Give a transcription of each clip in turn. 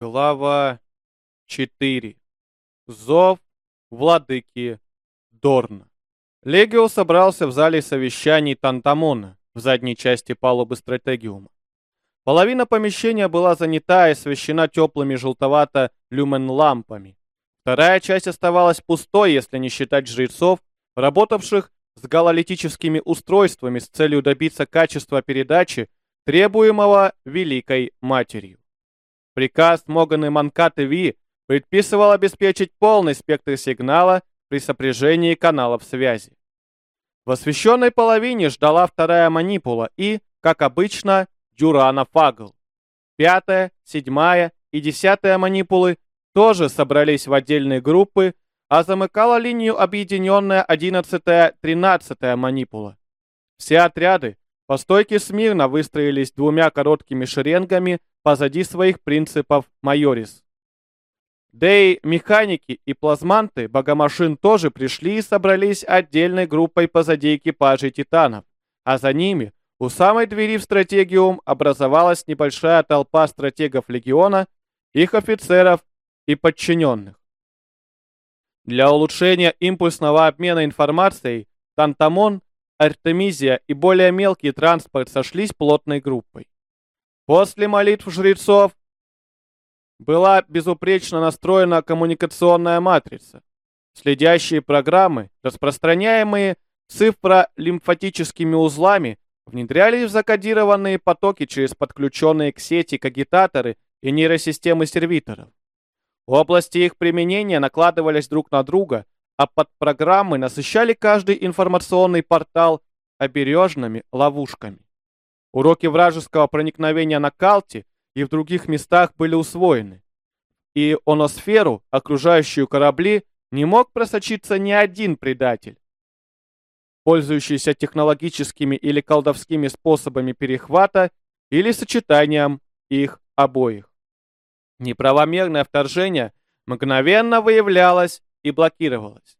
Глава 4. Зов владыки Дорна. Легио собрался в зале совещаний Тантамона в задней части палубы стратегиума. Половина помещения была занята и освещена теплыми желтовато-люмен-лампами. Вторая часть оставалась пустой, если не считать жрецов, работавших с гололитическими устройствами с целью добиться качества передачи, требуемого Великой Матерью. Приказ Моганы Манкаты Ви предписывал обеспечить полный спектр сигнала при сопряжении каналов связи. В освещенной половине ждала вторая манипула и, как обычно, Дюрана Фагл. Пятая, седьмая и десятая манипулы тоже собрались в отдельные группы, а замыкала линию объединенная одиннадцатая-тринадцатая манипула. Все отряды по стойке смирно выстроились двумя короткими шеренгами позади своих принципов Майорис. И механики и плазманты богомашин тоже пришли и собрались отдельной группой позади экипажей титанов, а за ними у самой двери в стратегиум образовалась небольшая толпа стратегов легиона, их офицеров и подчиненных. Для улучшения импульсного обмена информацией Тантамон, Артемизия и более мелкий транспорт сошлись плотной группой. После молитв жрецов была безупречно настроена коммуникационная матрица. Следящие программы, распространяемые цифролимфатическими узлами, внедрялись в закодированные потоки через подключенные к сети кагитаторы и нейросистемы сервиторов. Области их применения накладывались друг на друга, а подпрограммы насыщали каждый информационный портал обережными ловушками. Уроки вражеского проникновения на Калте и в других местах были усвоены. И оносферу, окружающую корабли, не мог просочиться ни один предатель. Пользующийся технологическими или колдовскими способами перехвата или сочетанием их обоих. Неправомерное вторжение мгновенно выявлялось и блокировалось.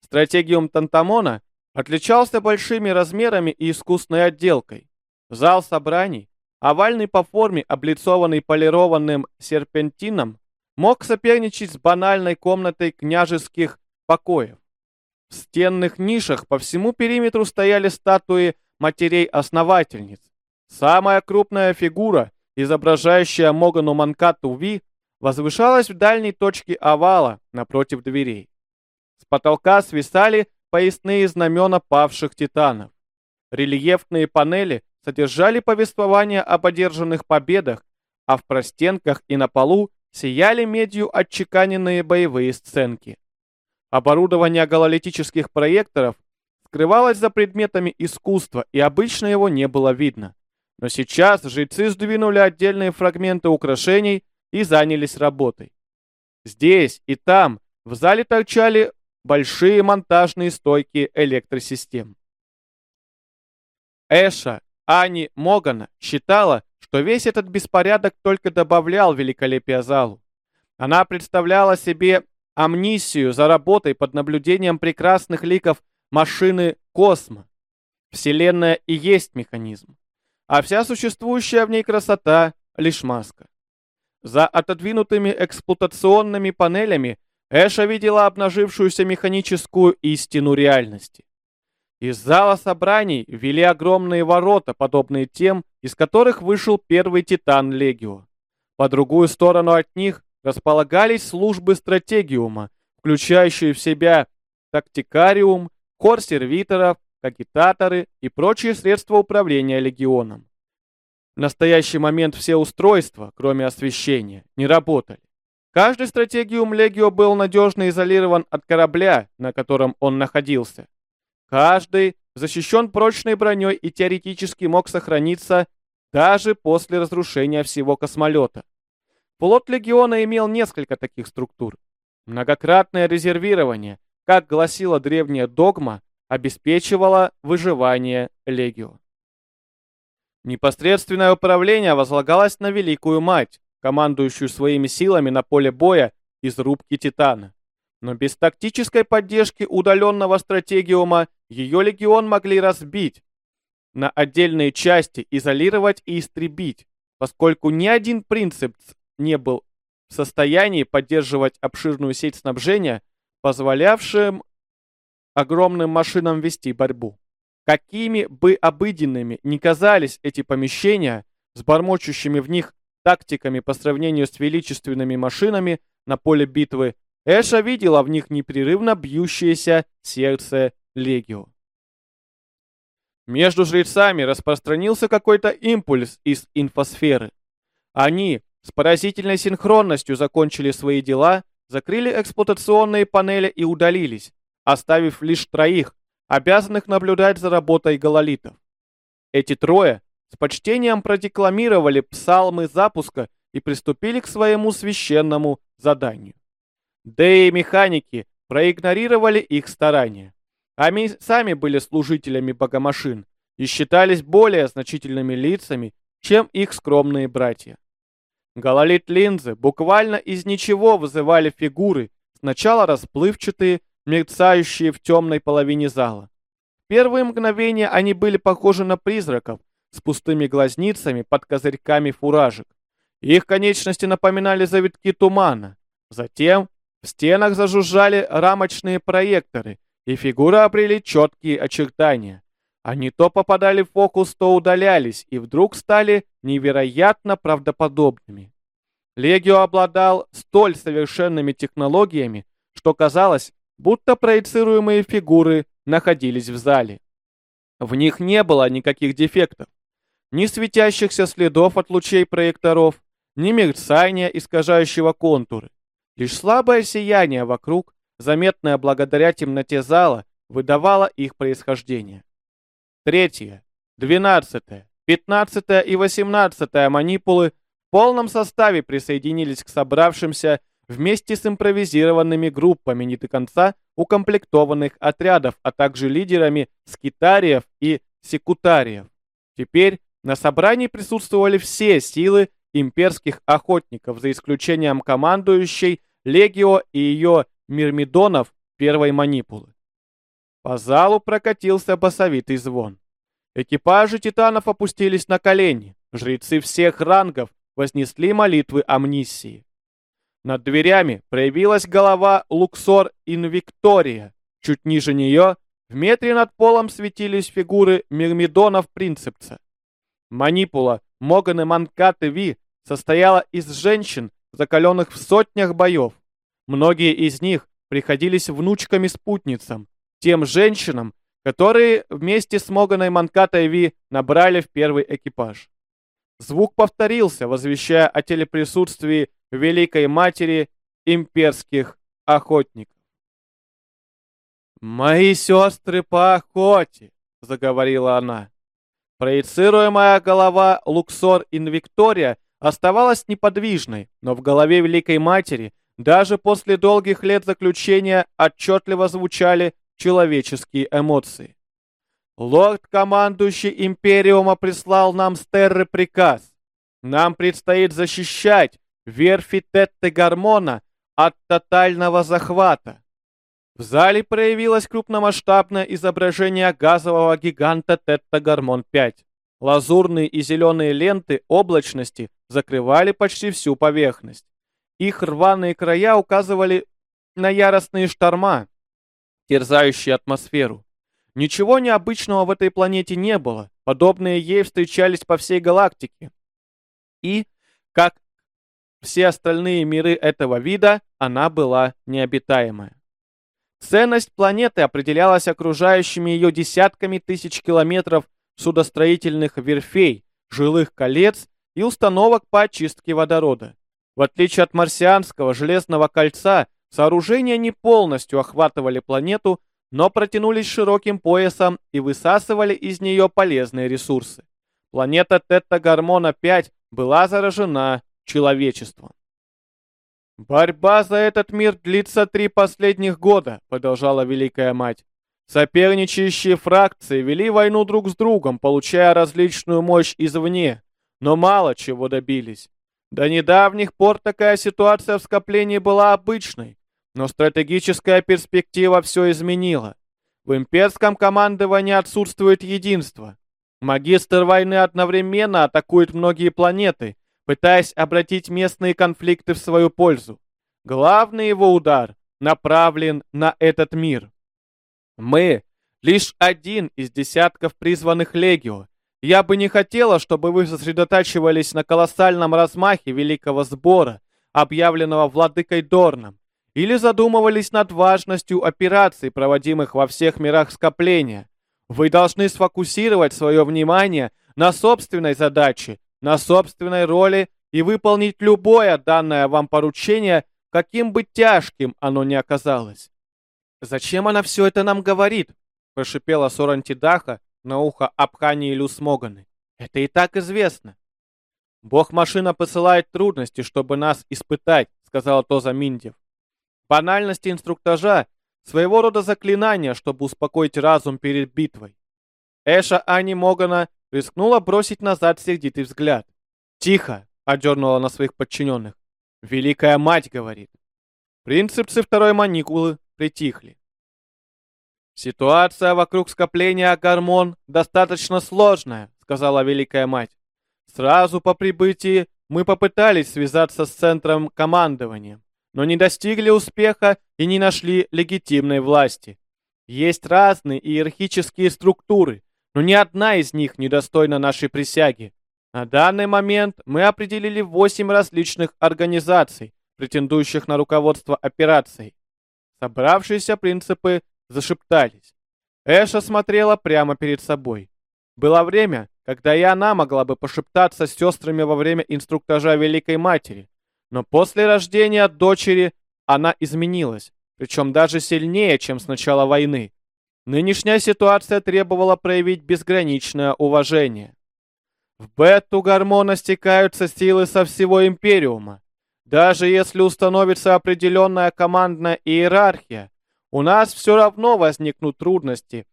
Стратегиум Тантамона отличался большими размерами и искусной отделкой. Зал собраний, овальный по форме, облицованный полированным серпентином, мог соперничать с банальной комнатой княжеских покоев. В стенных нишах по всему периметру стояли статуи матерей-основательниц. Самая крупная фигура, изображающая Могану Манкату Ви, возвышалась в дальней точке овала напротив дверей. С потолка свисали поясные знамена павших титанов. Рельефные панели содержали повествование об одержанных победах, а в простенках и на полу сияли медью отчеканенные боевые сценки. Оборудование гололитических проекторов скрывалось за предметами искусства, и обычно его не было видно. Но сейчас жрецы сдвинули отдельные фрагменты украшений и занялись работой. Здесь и там в зале торчали большие монтажные стойки электросистем. Эша Ани Могана считала, что весь этот беспорядок только добавлял великолепия залу. Она представляла себе амнисию за работой под наблюдением прекрасных ликов машины Космо. Вселенная и есть механизм, а вся существующая в ней красота — лишь маска. За отодвинутыми эксплуатационными панелями Эша видела обнажившуюся механическую истину реальности. Из зала собраний вели огромные ворота, подобные тем, из которых вышел первый титан Легио. По другую сторону от них располагались службы стратегиума, включающие в себя тактикариум, хор сервиторов, кагитаторы и прочие средства управления легионом. В настоящий момент все устройства, кроме освещения, не работали. Каждый стратегиум Легио был надежно изолирован от корабля, на котором он находился. Каждый защищен прочной броней и теоретически мог сохраниться даже после разрушения всего космолета. Флот Легиона имел несколько таких структур. Многократное резервирование, как гласила древняя догма, обеспечивало выживание Легио. Непосредственное управление возлагалось на Великую Мать, командующую своими силами на поле боя из рубки Титана. Но без тактической поддержки удаленного стратегиума ее легион могли разбить, на отдельные части изолировать и истребить, поскольку ни один принцип не был в состоянии поддерживать обширную сеть снабжения, позволявшим огромным машинам вести борьбу. Какими бы обыденными ни казались эти помещения, с бормочущими в них тактиками по сравнению с величественными машинами на поле битвы, Эша видела в них непрерывно бьющееся сердце Легио. Между жрецами распространился какой-то импульс из инфосферы. Они с поразительной синхронностью закончили свои дела, закрыли эксплуатационные панели и удалились, оставив лишь троих, обязанных наблюдать за работой гололитов. Эти трое с почтением продекламировали псалмы запуска и приступили к своему священному заданию. Да и механики проигнорировали их старания. Они сами были служителями богомашин и считались более значительными лицами, чем их скромные братья. Гололит линзы буквально из ничего вызывали фигуры, сначала расплывчатые, мерцающие в темной половине зала. Первые мгновения они были похожи на призраков с пустыми глазницами под козырьками фуражек. Их конечности напоминали завитки тумана. Затем в стенах зажужжали рамочные проекторы, и фигуры обрели четкие очертания. Они то попадали в фокус, то удалялись, и вдруг стали невероятно правдоподобными. Легио обладал столь совершенными технологиями, что казалось, будто проецируемые фигуры находились в зале. В них не было никаких дефектов, ни светящихся следов от лучей проекторов, ни мерцания, искажающего контуры. Лишь слабое сияние вокруг, заметное благодаря темноте зала, выдавало их происхождение. Третье, двенадцатое, пятнадцатое и восемнадцатое манипулы в полном составе присоединились к собравшимся вместе с импровизированными группами не до конца укомплектованных отрядов, а также лидерами скитариев и секутариев. Теперь на собрании присутствовали все силы имперских охотников, за исключением командующей Легио и ее мирмидонов первой манипулы. По залу прокатился басовитый звон. Экипажи титанов опустились на колени. Жрецы всех рангов вознесли молитвы амнисии. Над дверями проявилась голова Луксор Инвиктория. Чуть ниже нее, в метре над полом светились фигуры мирмидонов Принцепца. Манипула Моганы Манкаты Ви состояла из женщин, закаленных в сотнях боев. Многие из них приходились внучками-спутницам, тем женщинам, которые вместе с Моганой Манкатой Ви набрали в первый экипаж. Звук повторился, возвещая о телеприсутствии Великой Матери имперских охотников. «Мои сестры по охоте!» — заговорила она. Проецируемая голова Луксор Инвиктория оставалась неподвижной, но в голове Великой Матери даже после долгих лет заключения отчетливо звучали человеческие эмоции. Лорд-командующий Империума прислал нам с приказ. Нам предстоит защищать верфи Тетты Гармона от тотального захвата. В зале проявилось крупномасштабное изображение газового гиганта Тетта Гармон-5. Лазурные и зеленые ленты облачности закрывали почти всю поверхность. Их рваные края указывали на яростные шторма, терзающие атмосферу. Ничего необычного в этой планете не было, подобные ей встречались по всей галактике. И, как все остальные миры этого вида, она была необитаемая. Ценность планеты определялась окружающими ее десятками тысяч километров судостроительных верфей, жилых колец и установок по очистке водорода. В отличие от марсианского железного кольца, сооружения не полностью охватывали планету, но протянулись широким поясом и высасывали из нее полезные ресурсы. Планета Тетта-Гормона-5 была заражена человечеством. «Борьба за этот мир длится три последних года», — продолжала Великая Мать. «Соперничающие фракции вели войну друг с другом, получая различную мощь извне, но мало чего добились. До недавних пор такая ситуация в скоплении была обычной, но стратегическая перспектива все изменила. В имперском командовании отсутствует единство. Магистр войны одновременно атакует многие планеты, пытаясь обратить местные конфликты в свою пользу. Главный его удар направлен на этот мир. Мы — лишь один из десятков призванных Легио. Я бы не хотела, чтобы вы сосредотачивались на колоссальном размахе Великого Сбора, объявленного владыкой Дорном, или задумывались над важностью операций, проводимых во всех мирах скопления. Вы должны сфокусировать свое внимание на собственной задаче, на собственной роли и выполнить любое данное вам поручение, каким бы тяжким оно ни оказалось. «Зачем она все это нам говорит?» — прошипела Сорантидаха на ухо Абхани и Люсмоганы. «Это и так известно». «Бог-машина посылает трудности, чтобы нас испытать», — сказала Тоза Миндев. Банальность инструктажа — своего рода заклинание, чтобы успокоить разум перед битвой. Эша Ани Могана рискнула бросить назад сердитый взгляд. «Тихо!» — одернула на своих подчиненных. «Великая мать!» — говорит. Принципцы второй маникулы притихли. «Ситуация вокруг скопления гормон достаточно сложная», — сказала Великая Мать. «Сразу по прибытии мы попытались связаться с центром командования но не достигли успеха и не нашли легитимной власти. Есть разные иерархические структуры, но ни одна из них не достойна нашей присяги. На данный момент мы определили восемь различных организаций, претендующих на руководство операцией. Собравшиеся принципы зашептались. Эша смотрела прямо перед собой. Было время, когда и она могла бы пошептаться с сестрами во время инструктажа Великой Матери, но после рождения дочери она изменилась, причем даже сильнее, чем с начала войны. Нынешняя ситуация требовала проявить безграничное уважение. В бету гормона стекаются силы со всего Империума. Даже если установится определенная командная иерархия, у нас все равно возникнут трудности,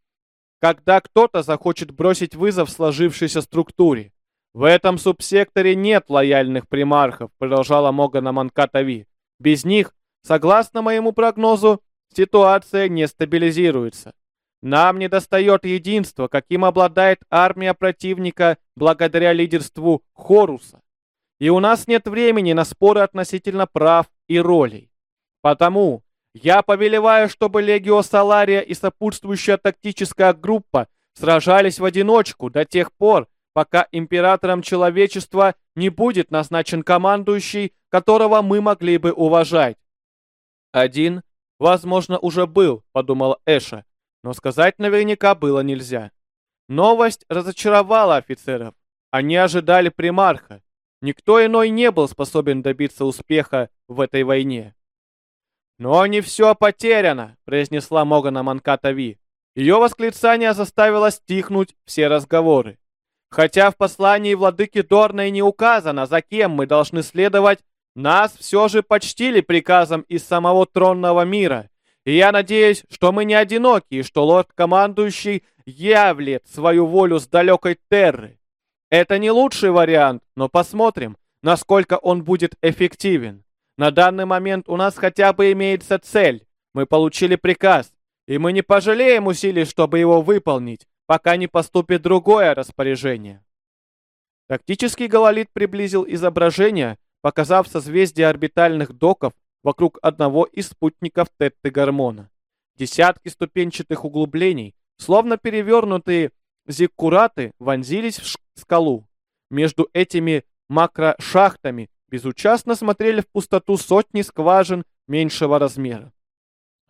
когда кто-то захочет бросить вызов сложившейся структуре. «В этом субсекторе нет лояльных примархов», продолжала Могана Манкатави. «Без них, согласно моему прогнозу, ситуация не стабилизируется. Нам недостает единства, каким обладает армия противника благодаря лидерству Хоруса. И у нас нет времени на споры относительно прав и ролей. Потому я повелеваю, чтобы Легио Салария и сопутствующая тактическая группа сражались в одиночку до тех пор, пока императором человечества не будет назначен командующий, которого мы могли бы уважать. Один, возможно, уже был, подумал Эша, но сказать наверняка было нельзя. Новость разочаровала офицеров. Они ожидали примарха. Никто иной не был способен добиться успеха в этой войне. «Но не все потеряно», — произнесла Могана Манкатави. Ее восклицание заставило стихнуть все разговоры. Хотя в послании владыки Дорной не указано, за кем мы должны следовать, нас все же почтили приказом из самого тронного мира. И я надеюсь, что мы не одиноки, и что лорд-командующий явлет свою волю с далекой Терры. Это не лучший вариант, но посмотрим, насколько он будет эффективен. На данный момент у нас хотя бы имеется цель. Мы получили приказ, и мы не пожалеем усилий, чтобы его выполнить пока не поступит другое распоряжение. Тактический гололит приблизил изображение, показав созвездие орбитальных доков вокруг одного из спутников Тетты Гормона. Десятки ступенчатых углублений, словно перевернутые зиккураты, вонзились в скалу. Между этими макрошахтами безучастно смотрели в пустоту сотни скважин меньшего размера.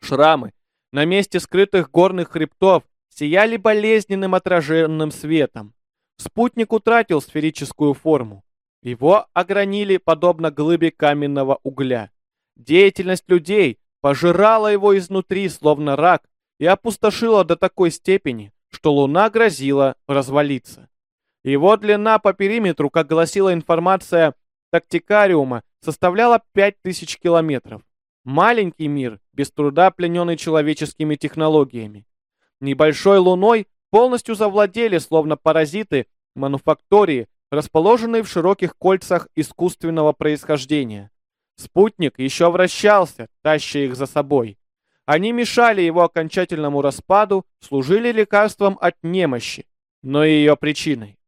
Шрамы на месте скрытых горных хребтов сияли болезненным отраженным светом. Спутник утратил сферическую форму. Его огранили подобно глыбе каменного угля. Деятельность людей пожирала его изнутри, словно рак, и опустошила до такой степени, что луна грозила развалиться. Его длина по периметру, как гласила информация тактикариума, составляла 5000 километров. Маленький мир, без труда плененный человеческими технологиями небольшой луной полностью завладели, словно паразиты, мануфактории, расположенные в широких кольцах искусственного происхождения. Спутник еще вращался, таща их за собой. Они мешали его окончательному распаду, служили лекарством от немощи, но и ее причиной.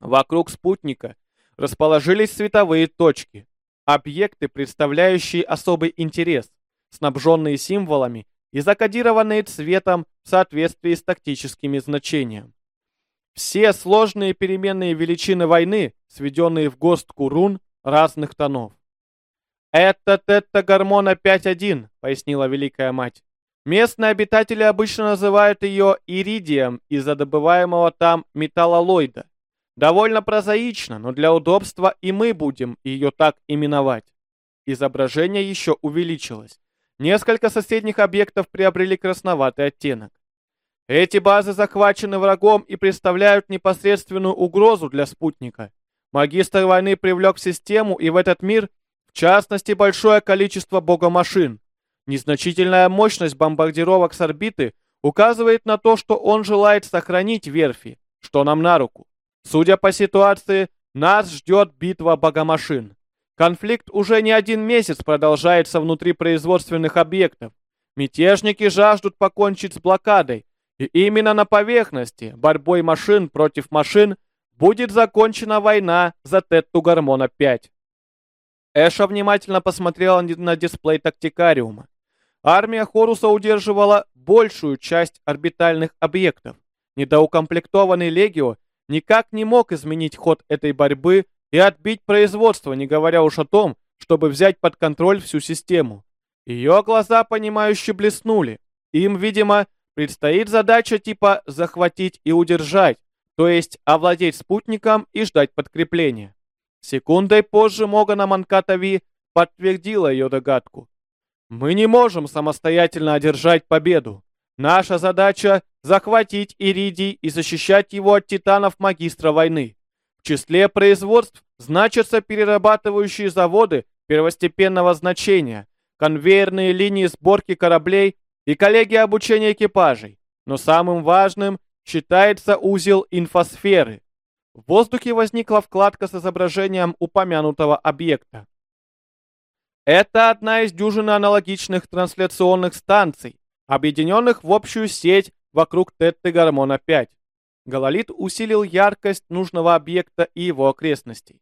Вокруг спутника расположились световые точки. Объекты, представляющие особый интерес, снабженные символами и закодированные цветом в соответствии с тактическими значениями. Все сложные переменные величины войны, сведенные в горстку рун разных тонов. «Это тетта-гормона 5.1», — пояснила Великая Мать. Местные обитатели обычно называют ее иридием из-за добываемого там металлолоида. Довольно прозаично, но для удобства и мы будем ее так именовать. Изображение еще увеличилось. Несколько соседних объектов приобрели красноватый оттенок. Эти базы захвачены врагом и представляют непосредственную угрозу для спутника. Магистр войны привлек систему и в этот мир, в частности, большое количество богомашин. Незначительная мощность бомбардировок с орбиты указывает на то, что он желает сохранить верфи, что нам на руку. Судя по ситуации, нас ждет битва богомашин. Конфликт уже не один месяц продолжается внутри производственных объектов. Мятежники жаждут покончить с блокадой, и именно на поверхности, борьбой машин против машин, будет закончена война за Тетту Гормона 5. Эша внимательно посмотрела на дисплей тактикариума. Армия Хоруса удерживала большую часть орбитальных объектов. Недоукомплектованный Легио никак не мог изменить ход этой борьбы и отбить производство, не говоря уж о том, чтобы взять под контроль всю систему. Ее глаза, понимающе блеснули. Им, видимо, предстоит задача типа «захватить и удержать», то есть овладеть спутником и ждать подкрепления. Секундой позже Могана Манкатави подтвердила ее догадку. «Мы не можем самостоятельно одержать победу. Наша задача — захватить Иридий и защищать его от титанов магистра войны. В числе производств значатся перерабатывающие заводы первостепенного значения, конвейерные линии сборки кораблей и коллеги обучения экипажей. Но самым важным считается узел инфосферы. В воздухе возникла вкладка с изображением упомянутого объекта. Это одна из дюжины аналогичных трансляционных станций, объединенных в общую сеть вокруг Тетты-Гормона-5. Гололит усилил яркость нужного объекта и его окрестностей.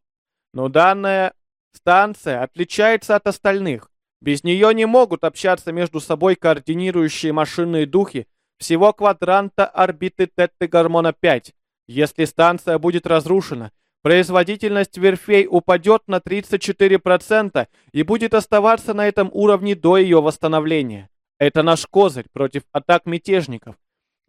Но данная станция отличается от остальных. Без нее не могут общаться между собой координирующие машинные духи всего квадранта орбиты Тетты-Гормона-5. Если станция будет разрушена, производительность верфей упадет на 34% и будет оставаться на этом уровне до ее восстановления. Это наш козырь против атак мятежников.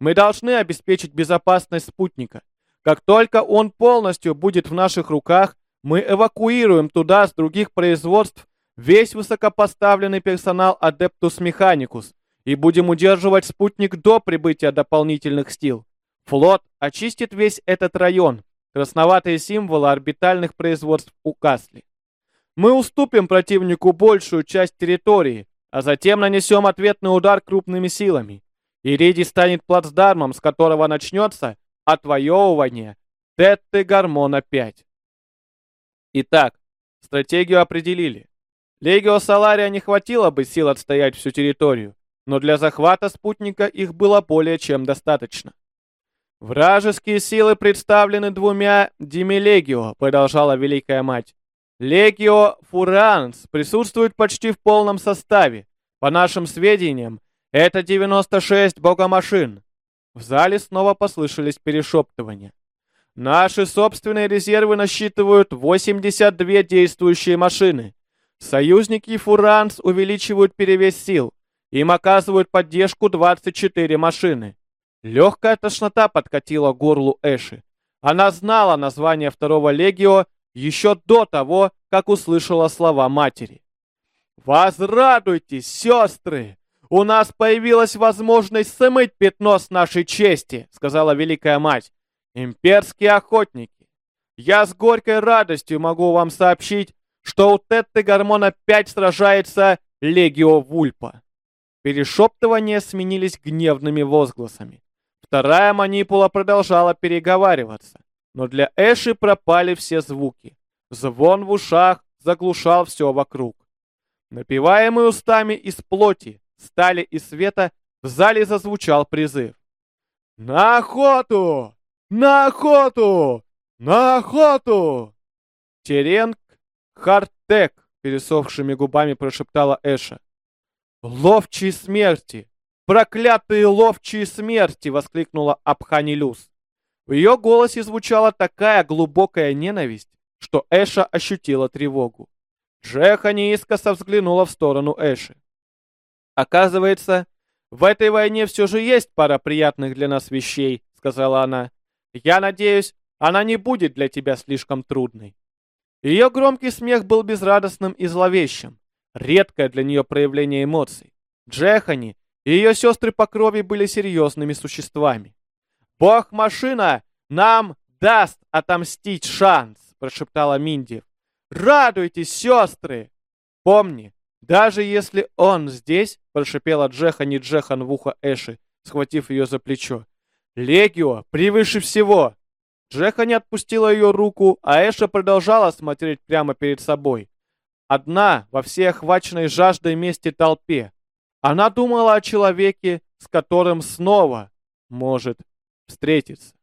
Мы должны обеспечить безопасность спутника. Как только он полностью будет в наших руках, мы эвакуируем туда с других производств весь высокопоставленный персонал Adeptus Mechanicus и будем удерживать спутник до прибытия дополнительных сил. Флот очистит весь этот район. Красноватые символы орбитальных производств угасли. Мы уступим противнику большую часть территории, а затем нанесем ответный удар крупными силами. Ириди станет плацдармом, с которого начнется отвоевывание Тетты Гормона 5. Итак, стратегию определили. Легио Салария не хватило бы сил отстоять всю территорию, но для захвата спутника их было более чем достаточно. «Вражеские силы представлены двумя Демилегио», — продолжала Великая Мать. Легио Фуранс присутствует почти в полном составе. По нашим сведениям, это 96 богомашин. В зале снова послышались перешептывания. Наши собственные резервы насчитывают 82 действующие машины. Союзники Фуранс увеличивают перевес сил. Им оказывают поддержку 24 машины. Легкая тошнота подкатила горлу Эши. Она знала название второго легио еще до того, как услышала слова матери. «Возрадуйтесь, сестры! У нас появилась возможность смыть пятно с нашей чести», сказала Великая Мать. «Имперские охотники! Я с горькой радостью могу вам сообщить, что у Тетты Гормона 5 сражается Легио Вульпа». Перешептывания сменились гневными возгласами. Вторая манипула продолжала переговариваться. Но для Эши пропали все звуки. Звон в ушах заглушал все вокруг. Напеваемый устами из плоти, стали и света, в зале зазвучал призыв. «На охоту! На охоту! На охоту!» Теренг Хартек, пересохшими губами прошептала Эша. Ловчие смерти! Проклятые ловчие смерти! воскликнула Абханилюс. В ее голосе звучала такая глубокая ненависть, что Эша ощутила тревогу. Джеха неискоса взглянула в сторону Эши. «Оказывается, в этой войне все же есть пара приятных для нас вещей», — сказала она. «Я надеюсь, она не будет для тебя слишком трудной». Ее громкий смех был безрадостным и зловещим, редкое для нее проявление эмоций. Джехани ее сестры по крови были серьезными существами. «Бог-машина нам даст отомстить шанс!» — прошептала Минди. «Радуйтесь, сестры!» «Помни, даже если он здесь, прошипела Джехани Джехан в ухо Эши, схватив ее за плечо. Легио превыше всего! Джеха не отпустила ее руку, а Эша продолжала смотреть прямо перед собой. Одна во всей охваченной жаждой мести толпе. Она думала о человеке, с которым снова может встретиться.